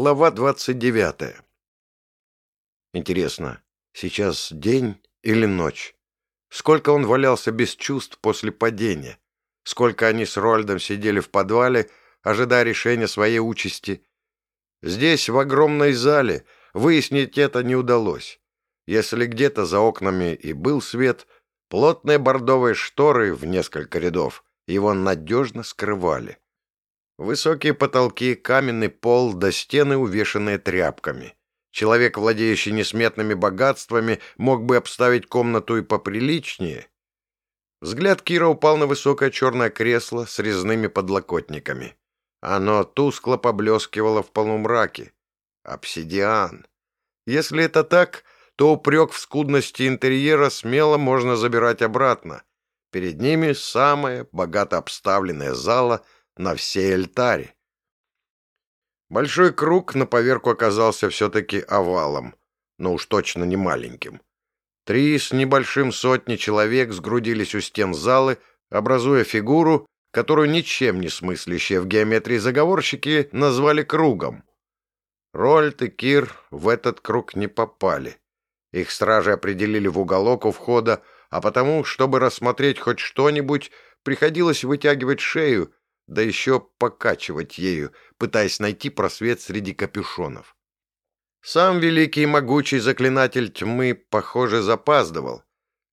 Глава двадцать девятая. Интересно, сейчас день или ночь? Сколько он валялся без чувств после падения? Сколько они с Рольдом сидели в подвале, ожидая решения своей участи? Здесь, в огромной зале, выяснить это не удалось. Если где-то за окнами и был свет, плотные бордовые шторы в несколько рядов его надежно скрывали. Высокие потолки, каменный пол до стены, увешанные тряпками. Человек, владеющий несметными богатствами, мог бы обставить комнату и поприличнее. Взгляд Кира упал на высокое черное кресло с резными подлокотниками. Оно тускло поблескивало в полумраке. Обсидиан. Если это так, то упрек в скудности интерьера смело можно забирать обратно. Перед ними самая богато обставленная зала — на всей альтаре. Большой круг на поверку оказался все-таки овалом, но уж точно не маленьким. Три с небольшим сотни человек сгрудились у стен залы, образуя фигуру, которую ничем не смыслящие в геометрии заговорщики назвали кругом. Рольд и Кир в этот круг не попали. Их стражи определили в уголок у входа, а потому, чтобы рассмотреть хоть что-нибудь, приходилось вытягивать шею да еще покачивать ею, пытаясь найти просвет среди капюшонов. Сам великий и могучий заклинатель тьмы, похоже, запаздывал.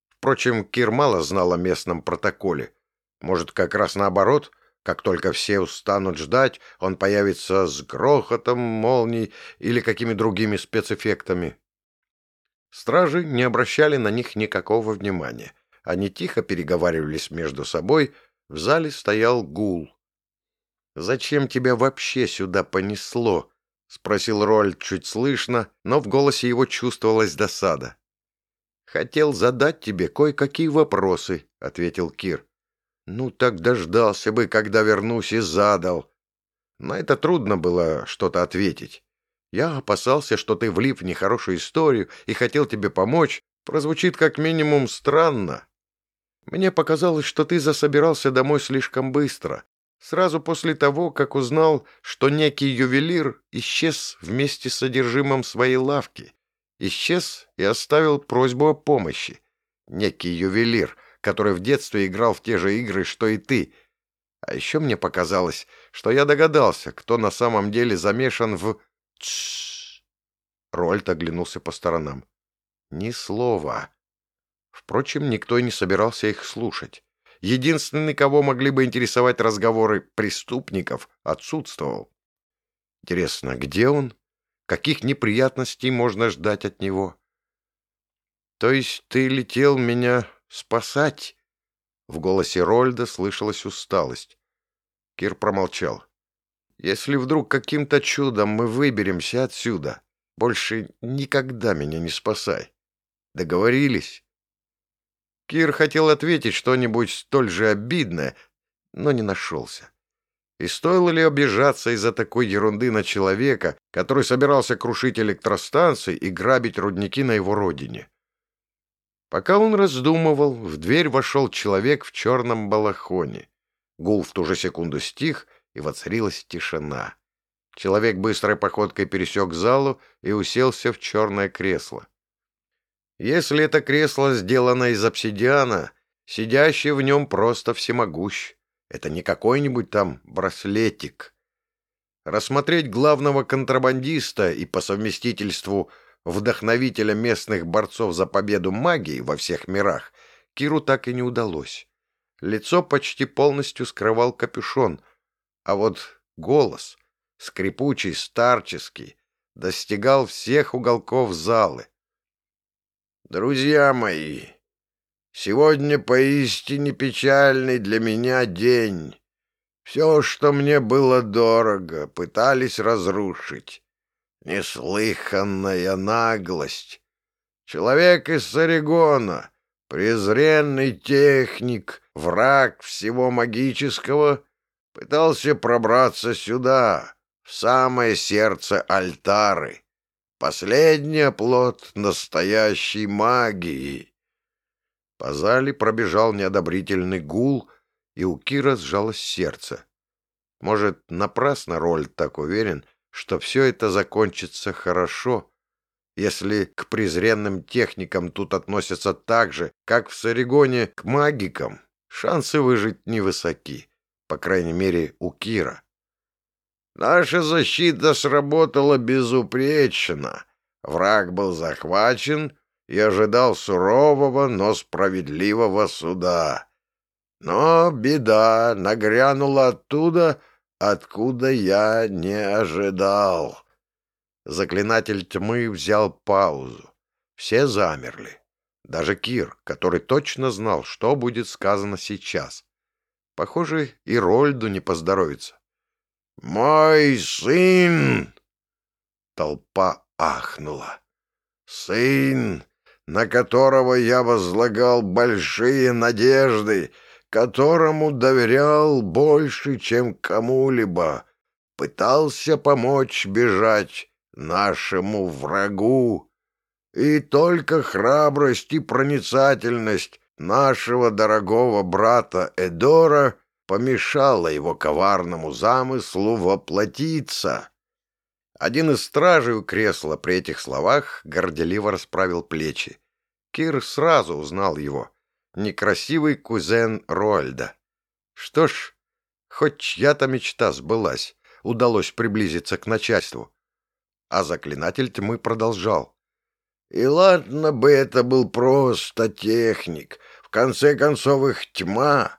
Впрочем, Кир мало знал о местном протоколе. Может, как раз наоборот, как только все устанут ждать, он появится с грохотом молний или какими другими спецэффектами. Стражи не обращали на них никакого внимания. Они тихо переговаривались между собой, в зале стоял гул. «Зачем тебя вообще сюда понесло?» — спросил Роль чуть слышно, но в голосе его чувствовалась досада. «Хотел задать тебе кое-какие вопросы», — ответил Кир. «Ну так дождался бы, когда вернусь и задал». На это трудно было что-то ответить. Я опасался, что ты влип в нехорошую историю и хотел тебе помочь. Прозвучит как минимум странно. Мне показалось, что ты засобирался домой слишком быстро, Сразу после того, как узнал, что некий ювелир исчез вместе с содержимым своей лавки. Исчез и оставил просьбу о помощи. Некий ювелир, который в детстве играл в те же игры, что и ты. А еще мне показалось, что я догадался, кто на самом деле замешан в... Тш. Рольд оглянулся по сторонам. Ни слова. Впрочем, никто и не собирался их слушать. Единственный, кого могли бы интересовать разговоры преступников, отсутствовал. Интересно, где он? Каких неприятностей можно ждать от него? То есть ты летел меня спасать? В голосе Рольда слышалась усталость. Кир промолчал. Если вдруг каким-то чудом мы выберемся отсюда, больше никогда меня не спасай. Договорились? Кир хотел ответить что-нибудь столь же обидное, но не нашелся. И стоило ли обижаться из-за такой ерунды на человека, который собирался крушить электростанции и грабить рудники на его родине? Пока он раздумывал, в дверь вошел человек в черном балахоне. Гул в ту же секунду стих, и воцарилась тишина. Человек быстрой походкой пересек залу и уселся в черное кресло. Если это кресло сделано из обсидиана, сидящий в нем просто всемогущ. Это не какой-нибудь там браслетик. Рассмотреть главного контрабандиста и по совместительству вдохновителя местных борцов за победу магии во всех мирах Киру так и не удалось. Лицо почти полностью скрывал капюшон, а вот голос, скрипучий, старческий, достигал всех уголков залы. Друзья мои, сегодня поистине печальный для меня день. Все, что мне было дорого, пытались разрушить. Неслыханная наглость. Человек из Сарегона, презренный техник, враг всего магического, пытался пробраться сюда, в самое сердце альтары. Последний оплот настоящей магии. По зале пробежал неодобрительный гул, и у Кира сжалось сердце. Может, напрасно Роль так уверен, что все это закончится хорошо, если к презренным техникам тут относятся так же, как в Сарегоне к магикам, шансы выжить невысоки, по крайней мере, у Кира. Наша защита сработала безупречно. Враг был захвачен и ожидал сурового, но справедливого суда. Но беда нагрянула оттуда, откуда я не ожидал. Заклинатель тьмы взял паузу. Все замерли. Даже Кир, который точно знал, что будет сказано сейчас. Похоже, и Рольду не поздоровится. «Мой сын!» Толпа ахнула. «Сын, на которого я возлагал большие надежды, которому доверял больше, чем кому-либо, пытался помочь бежать нашему врагу. И только храбрость и проницательность нашего дорогого брата Эдора помешала его коварному замыслу воплотиться. Один из стражей у кресла при этих словах горделиво расправил плечи. Кир сразу узнал его. Некрасивый кузен Роальда. Что ж, хоть чья-то мечта сбылась, удалось приблизиться к начальству. А заклинатель тьмы продолжал. И ладно бы это был просто техник. В конце концов их тьма.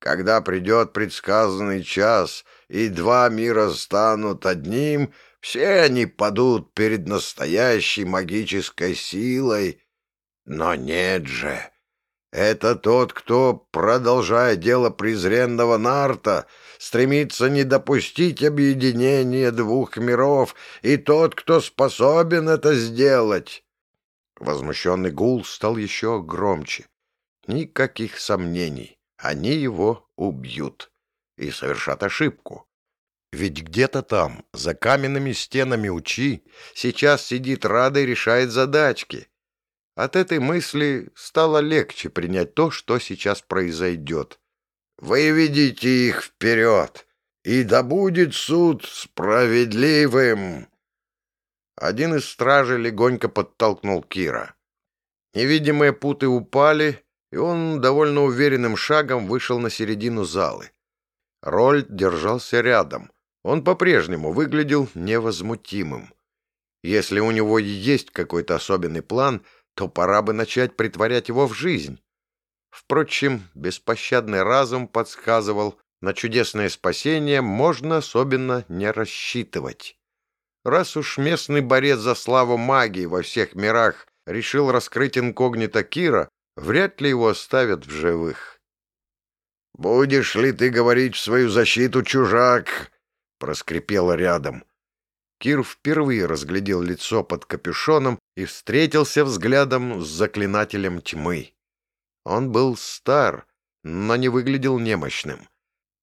Когда придет предсказанный час, и два мира станут одним, все они падут перед настоящей магической силой. Но нет же. Это тот, кто, продолжая дело презренного Нарта, стремится не допустить объединения двух миров, и тот, кто способен это сделать. Возмущенный гул стал еще громче. Никаких сомнений, они его убьют и совершат ошибку. Ведь где-то там, за каменными стенами Учи, сейчас сидит Рада и решает задачки. От этой мысли стало легче принять то, что сейчас произойдет. «Выведите их вперед, и да будет суд справедливым!» Один из стражей легонько подтолкнул Кира. Невидимые путы упали, и он довольно уверенным шагом вышел на середину залы. Рольд держался рядом. Он по-прежнему выглядел невозмутимым. Если у него есть какой-то особенный план, то пора бы начать притворять его в жизнь. Впрочем, беспощадный разум подсказывал, на чудесное спасение можно особенно не рассчитывать. Раз уж местный борец за славу магии во всех мирах решил раскрыть инкогнито Кира, вряд ли его оставят в живых. «Будешь ли ты говорить в свою защиту, чужак?» — проскрипело рядом. Кир впервые разглядел лицо под капюшоном и встретился взглядом с заклинателем тьмы. Он был стар, но не выглядел немощным.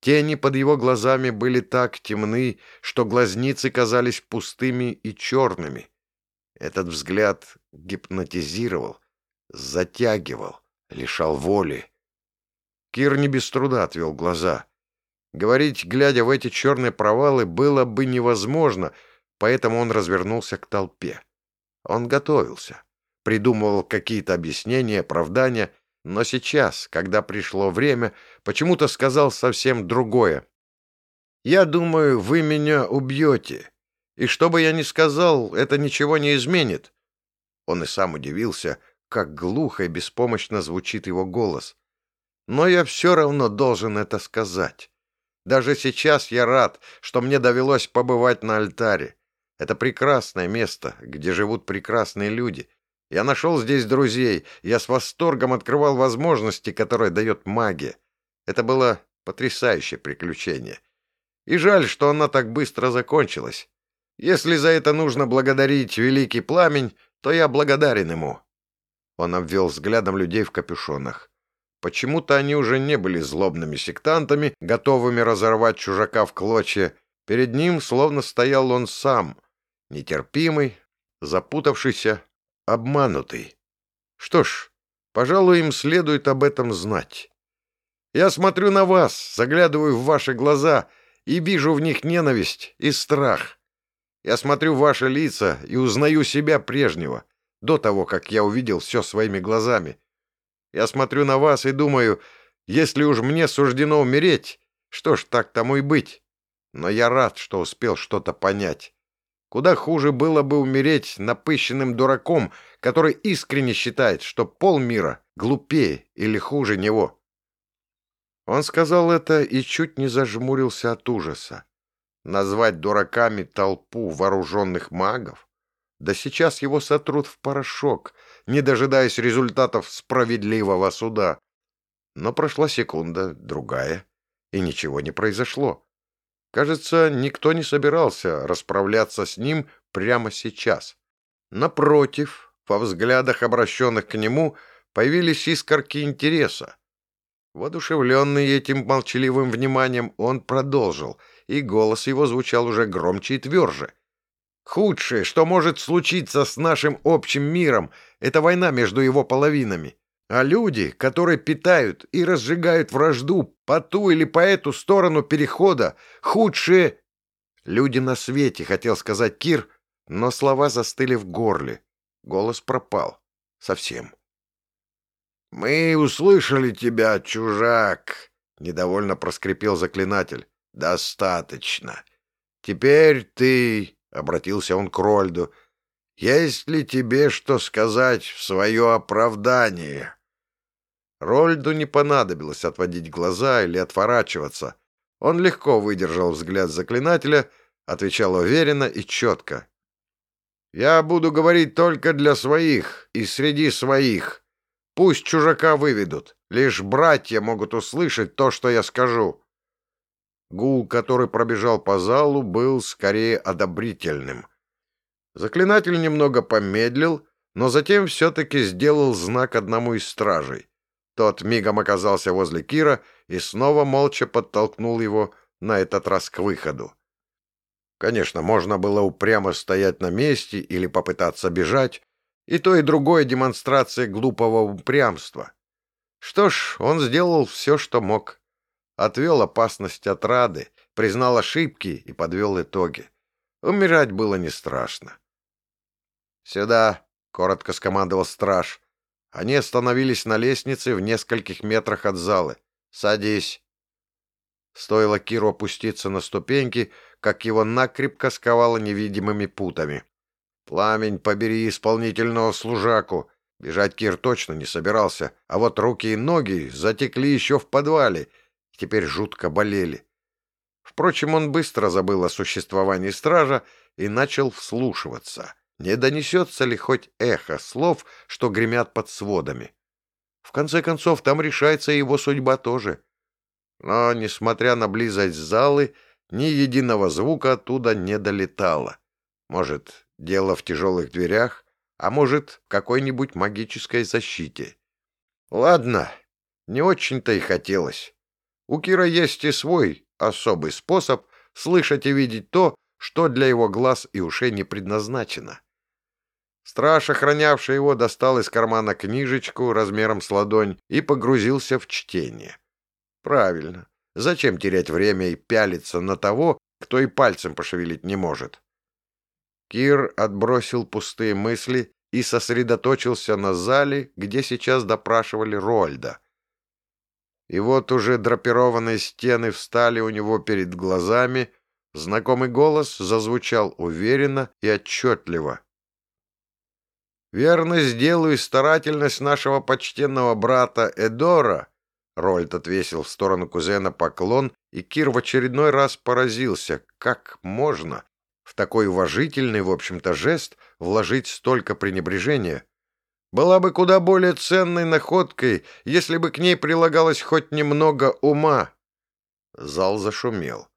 Тени под его глазами были так темны, что глазницы казались пустыми и черными. Этот взгляд гипнотизировал, затягивал, лишал воли. Кир не без труда отвел глаза. Говорить, глядя в эти черные провалы, было бы невозможно, поэтому он развернулся к толпе. Он готовился, придумывал какие-то объяснения, оправдания, но сейчас, когда пришло время, почему-то сказал совсем другое. «Я думаю, вы меня убьете, и что бы я ни сказал, это ничего не изменит». Он и сам удивился, как глухо и беспомощно звучит его голос. «Но я все равно должен это сказать. Даже сейчас я рад, что мне довелось побывать на альтаре. Это прекрасное место, где живут прекрасные люди, я нашел здесь друзей, я с восторгом открывал возможности, которые дает магия. Это было потрясающее приключение. И жаль, что она так быстро закончилась. Если за это нужно благодарить Великий Пламень, то я благодарен ему». Он обвел взглядом людей в капюшонах. Почему-то они уже не были злобными сектантами, готовыми разорвать чужака в клочья. Перед ним словно стоял он сам, нетерпимый, запутавшийся, обманутый. Что ж, пожалуй, им следует об этом знать. Я смотрю на вас, заглядываю в ваши глаза и вижу в них ненависть и страх. Я смотрю в ваши лица и узнаю себя прежнего, до того, как я увидел все своими глазами. Я смотрю на вас и думаю, если уж мне суждено умереть, что ж, так тому и быть. Но я рад, что успел что-то понять. Куда хуже было бы умереть напыщенным дураком, который искренне считает, что полмира глупее или хуже него. Он сказал это и чуть не зажмурился от ужаса. Назвать дураками толпу вооруженных магов? Да сейчас его сотрут в порошок, не дожидаясь результатов справедливого суда. Но прошла секунда, другая, и ничего не произошло. Кажется, никто не собирался расправляться с ним прямо сейчас. Напротив, во взглядах, обращенных к нему, появились искорки интереса. Воодушевленный этим молчаливым вниманием, он продолжил, и голос его звучал уже громче и тверже. «Худшее, что может случиться с нашим общим миром, это война между его половинами. А люди, которые питают и разжигают вражду по ту или по эту сторону перехода, худшие... Люди на свете, хотел сказать Кир, но слова застыли в горле. Голос пропал. Совсем. «Мы услышали тебя, чужак!» — недовольно проскрипел заклинатель. «Достаточно. Теперь ты...» — обратился он к Рольду. «Есть ли тебе что сказать в свое оправдание?» Рольду не понадобилось отводить глаза или отворачиваться. Он легко выдержал взгляд заклинателя, отвечал уверенно и четко. «Я буду говорить только для своих и среди своих. Пусть чужака выведут. Лишь братья могут услышать то, что я скажу». Гул, который пробежал по залу, был скорее одобрительным. Заклинатель немного помедлил, но затем все-таки сделал знак одному из стражей. Тот мигом оказался возле Кира и снова молча подтолкнул его на этот раз к выходу. Конечно, можно было упрямо стоять на месте или попытаться бежать, и то и другое демонстрация глупого упрямства. Что ж, он сделал все, что мог. Отвел опасность от Рады, признал ошибки и подвел итоги. Умирать было не страшно. «Сюда!» — коротко скомандовал страж. Они остановились на лестнице в нескольких метрах от залы. «Садись». Стоило Киру опуститься на ступеньки, как его накрепко сковало невидимыми путами. «Пламень, побери исполнительного служаку!» Бежать Кир точно не собирался, а вот руки и ноги затекли еще в подвале, теперь жутко болели. Впрочем, он быстро забыл о существовании стража и начал вслушиваться — не донесется ли хоть эхо слов, что гремят под сводами? В конце концов, там решается его судьба тоже. Но, несмотря на близость залы, ни единого звука оттуда не долетало. Может, дело в тяжелых дверях, а может, в какой-нибудь магической защите. Ладно, не очень-то и хотелось. У Кира есть и свой особый способ слышать и видеть то, что для его глаз и ушей не предназначено. Страж, охранявший его, достал из кармана книжечку размером с ладонь и погрузился в чтение. Правильно. Зачем терять время и пялиться на того, кто и пальцем пошевелить не может? Кир отбросил пустые мысли и сосредоточился на зале, где сейчас допрашивали Рольда. И вот уже драпированные стены встали у него перед глазами, знакомый голос зазвучал уверенно и отчетливо — Верно сделаю старательность нашего почтенного брата Эдора. Рольд отвесил в сторону кузена поклон, и Кир в очередной раз поразился, как можно в такой уважительный, в общем-то, жест вложить столько пренебрежения. Была бы куда более ценной находкой, если бы к ней прилагалось хоть немного ума. Зал зашумел.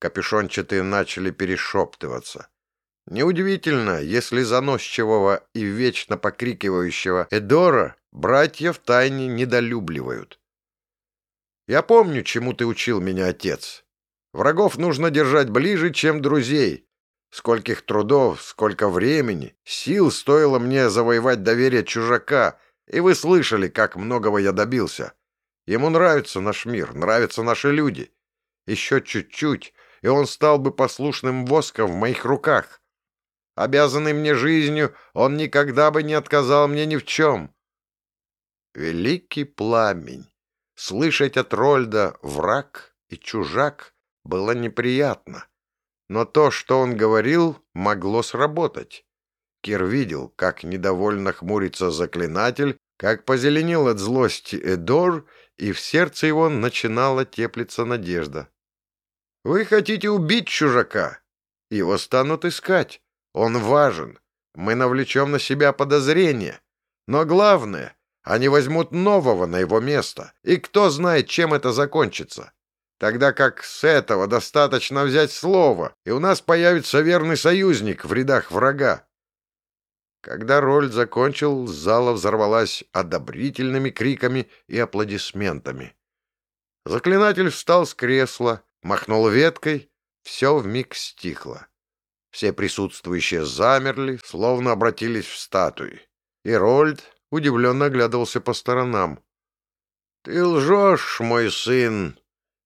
Капюшончатые начали перешептываться. Неудивительно, если заносчивого и вечно покрикивающего Эдора братья в тайне недолюбливают. Я помню, чему ты учил меня, отец. Врагов нужно держать ближе, чем друзей. Скольких трудов, сколько времени, сил стоило мне завоевать доверие чужака, и вы слышали, как многого я добился. Ему нравится наш мир, нравятся наши люди. Еще чуть-чуть, и он стал бы послушным воском в моих руках. Обязанный мне жизнью, он никогда бы не отказал мне ни в чем. Великий пламень. Слышать от Рольда «враг» и «чужак» было неприятно. Но то, что он говорил, могло сработать. Кир видел, как недовольно хмурится заклинатель, как позеленел от злости Эдор, и в сердце его начинала теплиться надежда. «Вы хотите убить чужака? Его станут искать. Он важен. Мы навлечем на себя подозрения. Но главное, они возьмут нового на его место. И кто знает, чем это закончится. Тогда как с этого достаточно взять слово, и у нас появится верный союзник в рядах врага. Когда роль закончил, зала взорвалась одобрительными криками и аплодисментами. Заклинатель встал с кресла, махнул веткой, все вмиг стихло. Все присутствующие замерли, словно обратились в статуи. И Рольд удивленно оглядывался по сторонам. — Ты лжешь, мой сын! —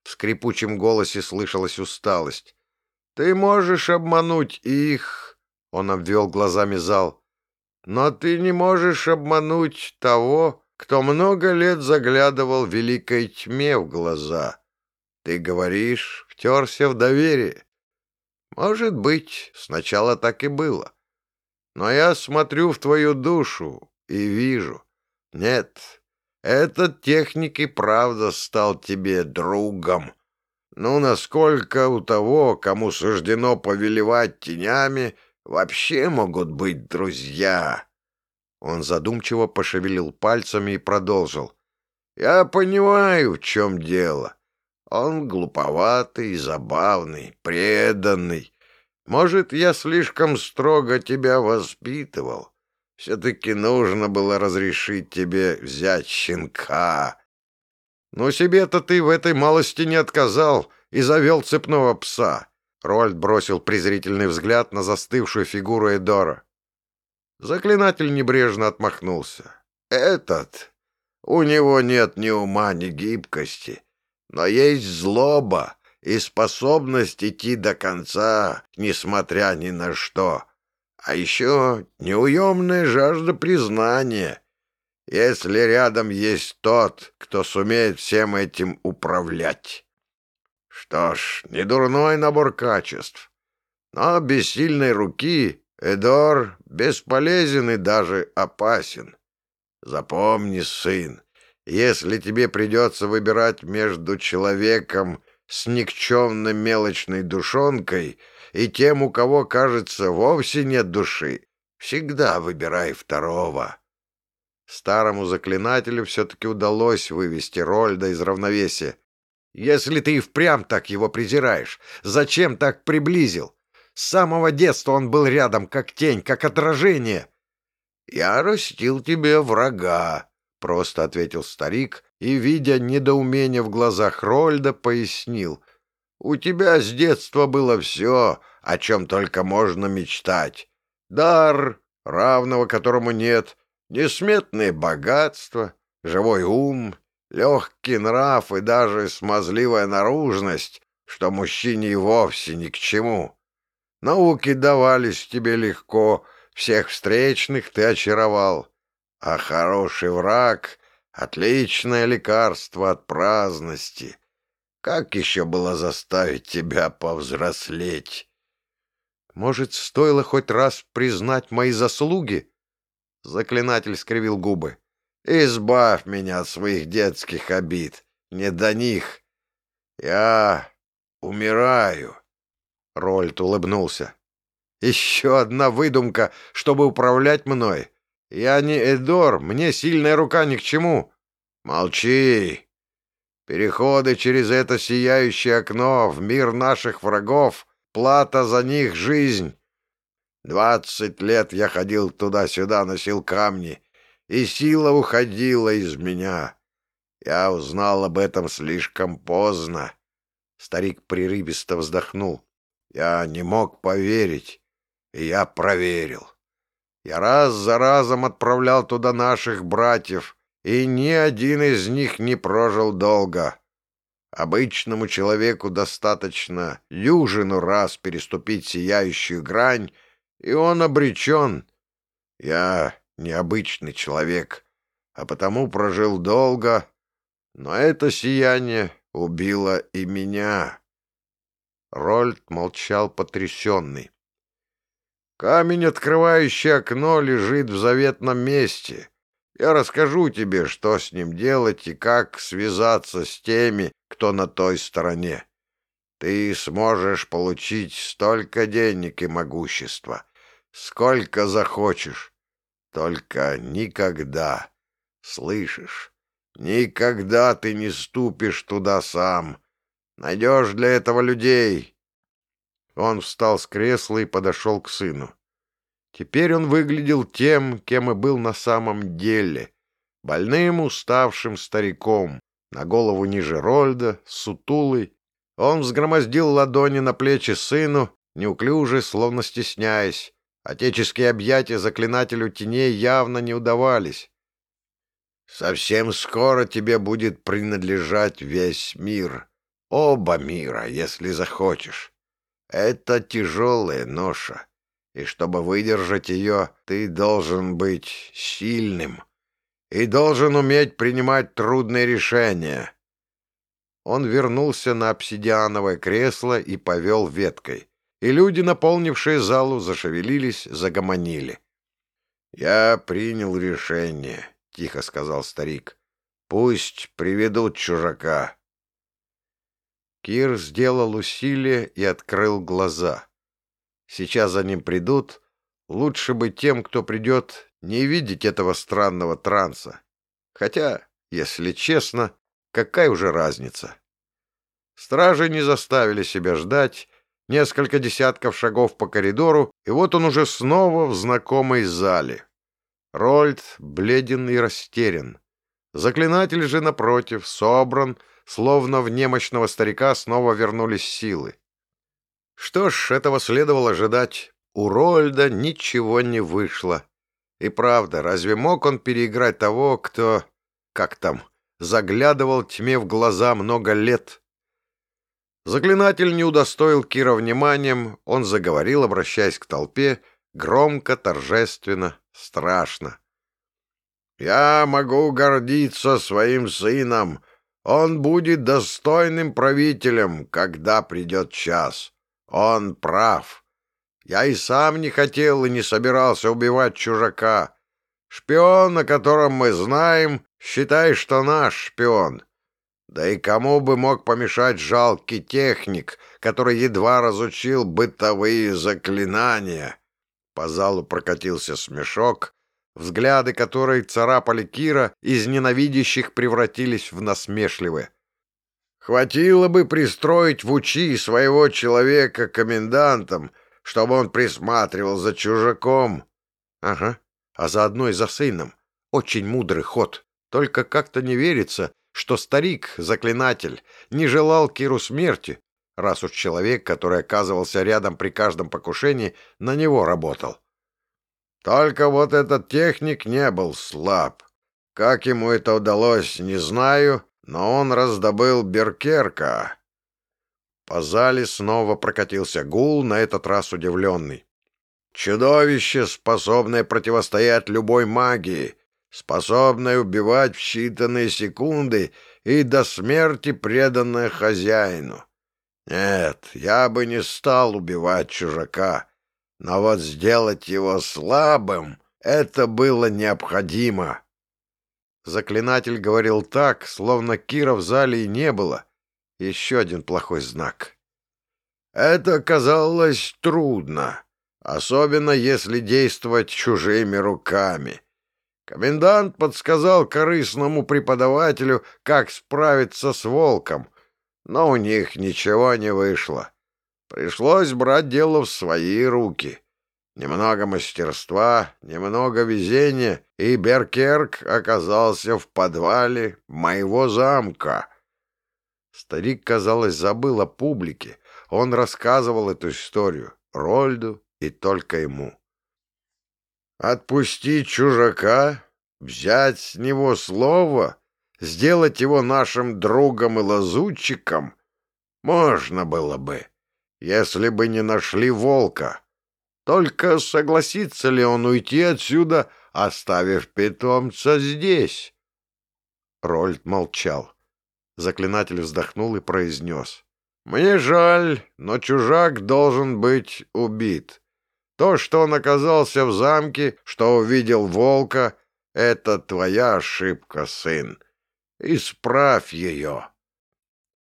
в скрипучем голосе слышалась усталость. — Ты можешь обмануть их! — он обвел глазами зал. — Но ты не можешь обмануть того, кто много лет заглядывал великой тьме в глаза. Ты говоришь, втерся в доверие. Может быть, сначала так и было. Но я смотрю в твою душу и вижу. Нет, этот техник и правда стал тебе другом. Ну, насколько у того, кому суждено повелевать тенями, вообще могут быть друзья?» Он задумчиво пошевелил пальцами и продолжил. «Я понимаю, в чем дело. Он глуповатый, забавный, преданный. Может, я слишком строго тебя воспитывал. Все-таки нужно было разрешить тебе взять щенка. Но себе-то ты в этой малости не отказал и завел цепного пса. Рольд бросил презрительный взгляд на застывшую фигуру Эдора. Заклинатель небрежно отмахнулся. «Этот? У него нет ни ума, ни гибкости но есть злоба и способность идти до конца, несмотря ни на что. А еще неуемная жажда признания. Если рядом есть тот, кто сумеет всем этим управлять. Что ж, не дурной набор качеств. Но без сильной руки Эдор бесполезен и даже опасен. Запомни, сын, если тебе придется выбирать между человеком с никчемной мелочной душонкой и тем, у кого, кажется, вовсе нет души, всегда выбирай второго. Старому заклинателю все-таки удалось вывести Рольда из равновесия. «Если ты и впрямь так его презираешь, зачем так приблизил? С самого детства он был рядом, как тень, как отражение». «Я растил тебе врага», просто ответил старик и, видя недоумение в глазах Рольда, пояснил. «У тебя с детства было все, о чем только можно мечтать. Дар, равного которому нет, несметные богатства, живой ум, легкий нрав и даже смазливая наружность, что мужчине и вовсе ни к чему. Науки давались тебе легко, всех встречных ты очаровал». А хороший враг — отличное лекарство от праздности. Как еще было заставить тебя повзрослеть? Может, стоило хоть раз признать мои заслуги? Заклинатель скривил губы. Избавь меня от своих детских обид. Не до них. Я умираю. Рольд улыбнулся. Еще одна выдумка, чтобы управлять мной. Я не Эдор, мне сильная рука ни к чему. Молчи. Переходы через это сияющее окно в мир наших врагов — плата за них жизнь. Двадцать лет я ходил туда-сюда, носил камни, и сила уходила из меня. Я узнал об этом слишком поздно. Старик прерывисто вздохнул. Я не мог поверить, и я проверил. Я раз за разом отправлял туда наших братьев, и ни один из них не прожил долго. Обычному человеку достаточно южину раз переступить сияющую грань, и он обречен. Я необычный человек, а потому прожил долго, но это сияние убило и меня. Рольд молчал потрясенный. Камень, открывающий окно, лежит в заветном месте. Я расскажу тебе, что с ним делать и как связаться с теми, кто на той стороне. Ты сможешь получить столько денег и могущества, сколько захочешь. Только никогда, слышишь, никогда ты не ступишь туда сам. Найдешь для этого людей. Он встал с кресла и подошел к сыну. Теперь он выглядел тем, кем и был на самом деле. Больным, уставшим стариком, на голову ниже Рольда, сутулый. Он взгромоздил ладони на плечи сыну, неуклюже, словно стесняясь. Отеческие объятия заклинателю теней явно не удавались. «Совсем скоро тебе будет принадлежать весь мир. Оба мира, если захочешь. Это тяжелая ноша и чтобы выдержать ее, ты должен быть сильным и должен уметь принимать трудные решения. Он вернулся на обсидиановое кресло и повел веткой, и люди, наполнившие залу, зашевелились, загомонили. «Я принял решение», — тихо сказал старик. «Пусть приведут чужака». Кир сделал усилие и открыл глаза. Сейчас за ним придут. Лучше бы тем, кто придет, не видеть этого странного транса. Хотя, если честно, какая уже разница? Стражи не заставили себя ждать. Несколько десятков шагов по коридору, и вот он уже снова в знакомой зале. Рольд бледен и растерян. Заклинатель же, напротив, собран, словно в немощного старика снова вернулись силы. Что ж, этого следовало ожидать. У Рольда ничего не вышло. И правда, разве мог он переиграть того, кто, как там, заглядывал тьме в глаза много лет? Заклинатель не удостоил Кира вниманием, он заговорил, обращаясь к толпе, громко, торжественно, страшно. «Я могу гордиться своим сыном. Он будет достойным правителем, когда придет час. Он прав. Я и сам не хотел и не собирался убивать чужака. Шпион, о котором мы знаем, считай, что наш шпион. Да и кому бы мог помешать жалкий техник, который едва разучил бытовые заклинания? По залу прокатился смешок, взгляды которой царапали Кира, из ненавидящих превратились в насмешливые. Хватило бы пристроить в учи своего человека комендантом, чтобы он присматривал за чужаком. Ага, а заодно и за сыном. Очень мудрый ход. Только как-то не верится, что старик, заклинатель, не желал Киру смерти, раз уж человек, который оказывался рядом при каждом покушении, на него работал. Только вот этот техник не был слаб. Как ему это удалось, не знаю, но он раздобыл Беркерка. По зале снова прокатился гул, на этот раз удивленный. Чудовище, способное противостоять любой магии, способное убивать в считанные секунды и до смерти преданное хозяину. Нет, я бы не стал убивать чужака, но вот сделать его слабым — это было необходимо. Заклинатель говорил так, словно Кира в зале и не было. Еще один плохой знак. Это казалось трудно, особенно если действовать чужими руками. Комендант подсказал корыстному преподавателю, как справиться с волком, но у них ничего не вышло. Пришлось брать дело в свои руки. Немного мастерства, немного везения, и Беркерк оказался в подвале моего замка. Старик, казалось, забыл о публике. Он рассказывал эту историю Рольду и только ему. Отпустить чужака, взять с него слово, сделать его нашим другом и лазутчиком можно было бы, если бы не нашли волка. Только согласится ли он уйти отсюда, оставив питомца здесь? Рольд молчал. Заклинатель вздохнул и произнес. «Мне жаль, но чужак должен быть убит. То, что он оказался в замке, что увидел волка, — это твоя ошибка, сын. Исправь ее».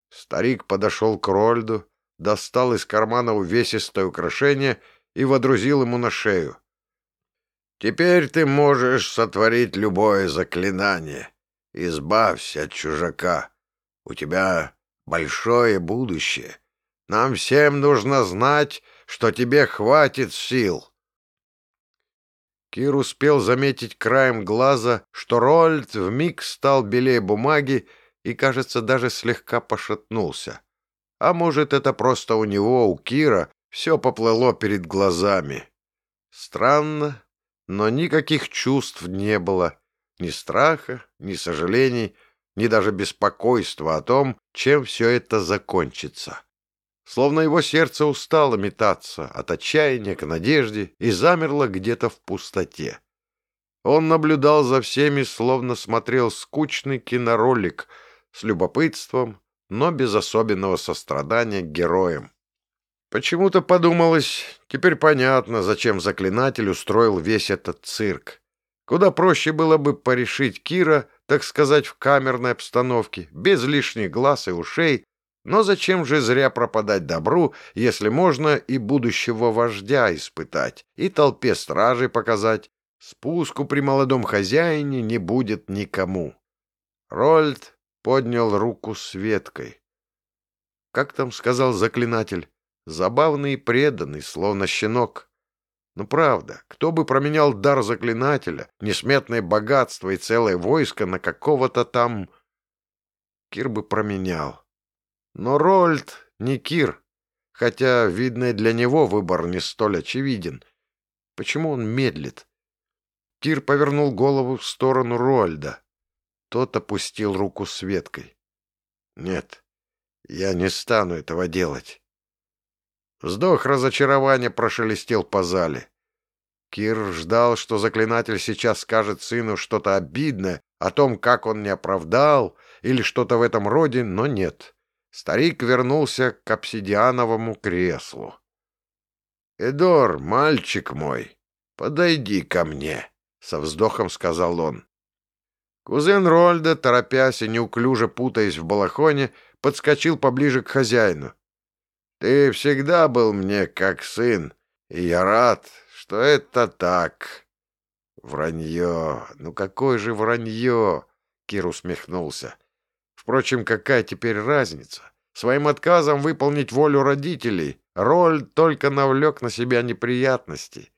Старик подошел к Рольду, достал из кармана увесистое украшение и водрузил ему на шею. «Теперь ты можешь сотворить любое заклинание. Избавься от чужака. У тебя большое будущее. Нам всем нужно знать, что тебе хватит сил». Кир успел заметить краем глаза, что Рольд вмиг стал белее бумаги и, кажется, даже слегка пошатнулся. А может, это просто у него, у Кира, все поплыло перед глазами. Странно, но никаких чувств не было. Ни страха, ни сожалений, ни даже беспокойства о том, чем все это закончится. Словно его сердце устало метаться от отчаяния к надежде и замерло где-то в пустоте. Он наблюдал за всеми, словно смотрел скучный киноролик с любопытством, но без особенного сострадания к героям. Почему-то подумалось, теперь понятно, зачем заклинатель устроил весь этот цирк. Куда проще было бы порешить Кира, так сказать, в камерной обстановке, без лишних глаз и ушей, но зачем же зря пропадать добру, если можно и будущего вождя испытать, и толпе стражей показать? Спуску при молодом хозяине не будет никому. Рольд поднял руку с веткой. Как там сказал заклинатель? Забавный и преданный, словно щенок. Ну правда, кто бы променял дар заклинателя, несметное богатство и целое войско на какого-то там... Кир бы променял. Но Рольд не Кир, хотя, видно, для него выбор не столь очевиден. Почему он медлит? Кир повернул голову в сторону Рольда. Тот опустил руку с веткой. «Нет, я не стану этого делать». Вздох разочарования прошелестел по зале. Кир ждал, что заклинатель сейчас скажет сыну что-то обидное о том, как он не оправдал, или что-то в этом роде, но нет. Старик вернулся к обсидиановому креслу. «Эдор, мальчик мой, подойди ко мне», — со вздохом сказал он. Кузен Рольда, торопясь и неуклюже путаясь в балахоне, подскочил поближе к хозяину. «Ты всегда был мне как сын, и я рад, что это так». «Вранье! Ну какое же вранье!» — Кир усмехнулся. «Впрочем, какая теперь разница? Своим отказом выполнить волю родителей Роль только навлек на себя неприятности.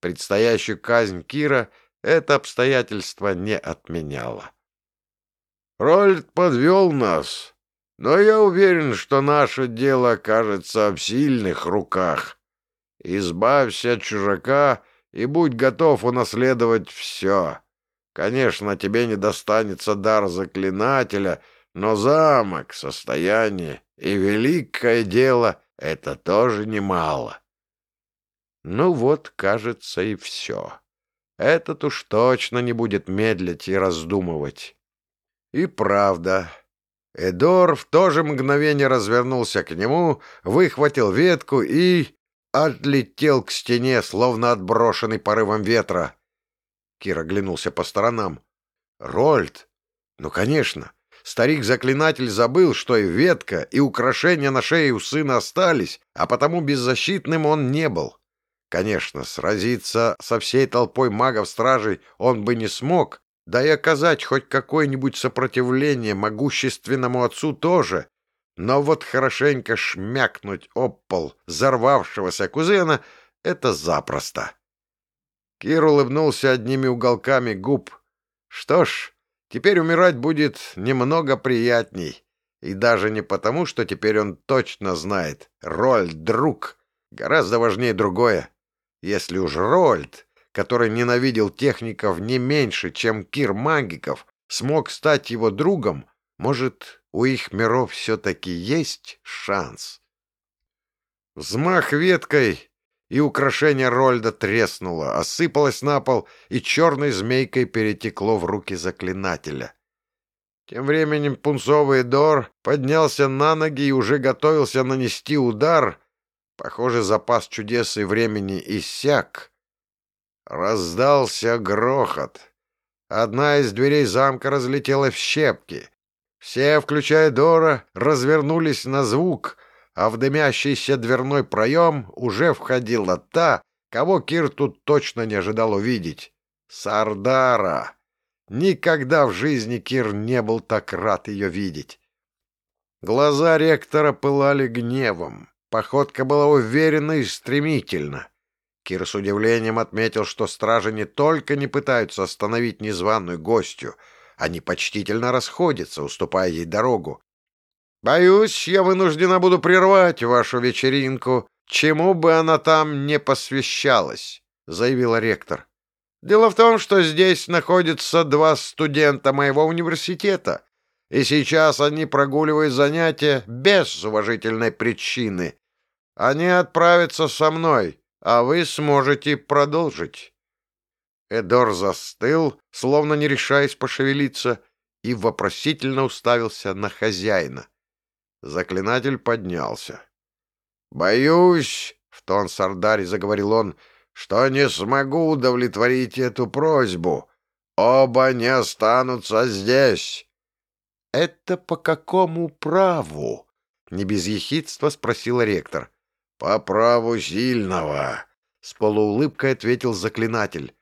Предстоящую казнь Кира — это обстоятельство не отменяло. Рольд подвел нас, но я уверен, что наше дело окажется в сильных руках. Избавься от чужака и будь готов унаследовать все. Конечно, тебе не достанется дар заклинателя, но замок, состояние и великое дело — это тоже немало. Ну вот, кажется, и все. Этот уж точно не будет медлить и раздумывать. И правда. Эдор в то же мгновение развернулся к нему, выхватил ветку и... отлетел к стене, словно отброшенный порывом ветра. Кир оглянулся по сторонам. «Рольд! Ну, конечно!» Старик-заклинатель забыл, что и ветка, и украшения на шее у сына остались, а потому беззащитным он не был. Конечно, сразиться со всей толпой магов-стражей он бы не смог, да и оказать хоть какое-нибудь сопротивление могущественному отцу тоже. Но вот хорошенько шмякнуть об пол взорвавшегося кузена — это запросто. Кир улыбнулся одними уголками губ. Что ж, теперь умирать будет немного приятней. И даже не потому, что теперь он точно знает. Роль, друг. Гораздо важнее другое. Если уж Рольд, который ненавидел техников не меньше, чем Кир Магиков, смог стать его другом, может, у их миров все-таки есть шанс? Взмах веткой, и украшение Рольда треснуло, осыпалось на пол и черной змейкой перетекло в руки заклинателя. Тем временем пунцовый Дор поднялся на ноги и уже готовился нанести удар. Похоже, запас чудес и времени иссяк. Раздался грохот. Одна из дверей замка разлетела в щепки. Все, включая Дора, развернулись на звук, а в дымящийся дверной проем уже входила та, кого Кир тут точно не ожидал увидеть — Сардара. Никогда в жизни Кир не был так рад ее видеть. Глаза ректора пылали гневом. Походка была уверена и стремительна. Кир с удивлением отметил, что стражи не только не пытаются остановить незваную гостью, они почтительно расходятся, уступая ей дорогу. «Боюсь, я вынуждена буду прервать вашу вечеринку, чему бы она там не посвящалась», — заявила ректор. Дело в том, что здесь находятся два студента моего университета, и сейчас они прогуливают занятия без уважительной причины. Они отправятся со мной, а вы сможете продолжить». Эдор застыл, словно не решаясь пошевелиться, и вопросительно уставился на хозяина. Заклинатель поднялся. «Боюсь», — в тон Сардари заговорил он, — что не смогу удовлетворить эту просьбу. Оба не останутся здесь. — Это по какому праву? — не без ехидства спросил ректор. — По праву сильного, — с полуулыбкой ответил заклинатель.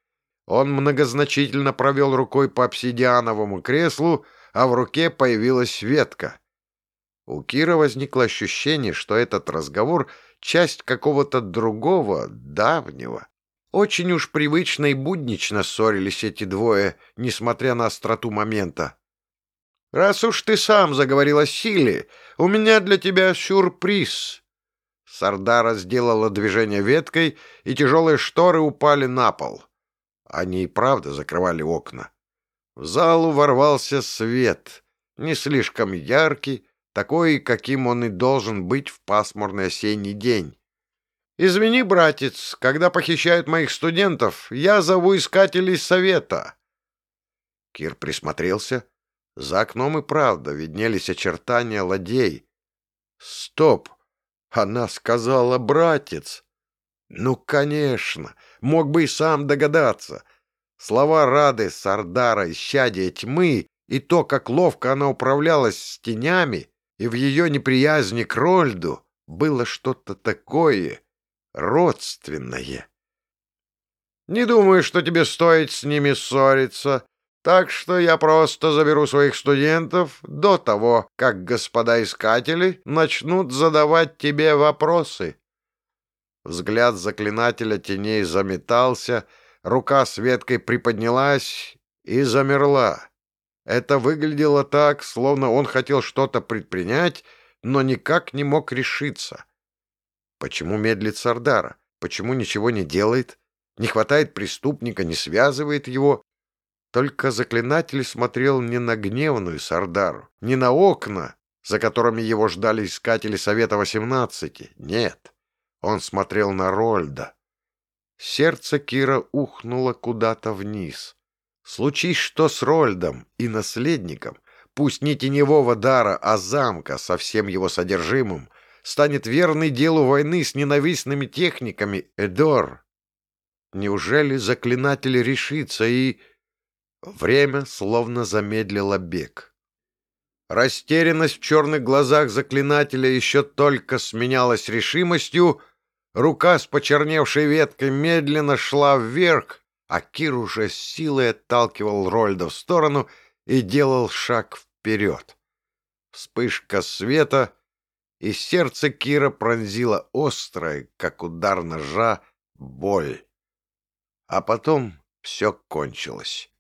Он многозначительно провел рукой по обсидиановому креслу, а в руке появилась ветка. У Кира возникло ощущение, что этот разговор — часть какого-то другого, давнего. Очень уж привычно и буднично ссорились эти двое, несмотря на остроту момента. «Раз уж ты сам заговорил о силе, у меня для тебя сюрприз». Сардара сделала движение веткой, и тяжелые шторы упали на пол. Они и правда закрывали окна. В залу ворвался свет, не слишком яркий, такой, каким он и должен быть в пасмурный осенний день. «Извини, братец, когда похищают моих студентов, я зову искателей совета». Кир присмотрелся. За окном и правда виднелись очертания ладей. «Стоп! Она сказала братец!» «Ну, конечно! Мог бы и сам догадаться!» Слова Рады, Сардара, Исчадия тьмы и то, как ловко она управлялась с тенями, и в ее неприязни к Рольду было что-то такое родственное. Не думаю, что тебе стоит с ними ссориться, так что я просто заберу своих студентов до того, как господа искатели начнут задавать тебе вопросы. Взгляд заклинателя теней заметался, рука с веткой приподнялась и замерла. Это выглядело так, словно он хотел что-то предпринять, но никак не мог решиться. Почему медлит Сардара? Почему ничего не делает? Не хватает преступника, не связывает его? Только заклинатель смотрел не на гневную Сардару, не на окна, за которыми его ждали искатели Совета Восемнадцати. Нет, он смотрел на Рольда. Сердце Кира ухнуло куда-то вниз. Случись что с Рольдом и наследником, пусть не теневого дара, а замка со всем его содержимым, станет верный делу войны с ненавистными техниками Эдор. Неужели заклинатель решится и... Время словно замедлило бег. Растерянность в черных глазах заклинателя еще только сменялась решимостью, рука с почерневшей веткой медленно шла вверх, а Кир уже с силой отталкивал Рольда в сторону и делал шаг вперед. Вспышка света, и сердце Кира пронзила острая, как удар ножа, боль. А потом все кончилось.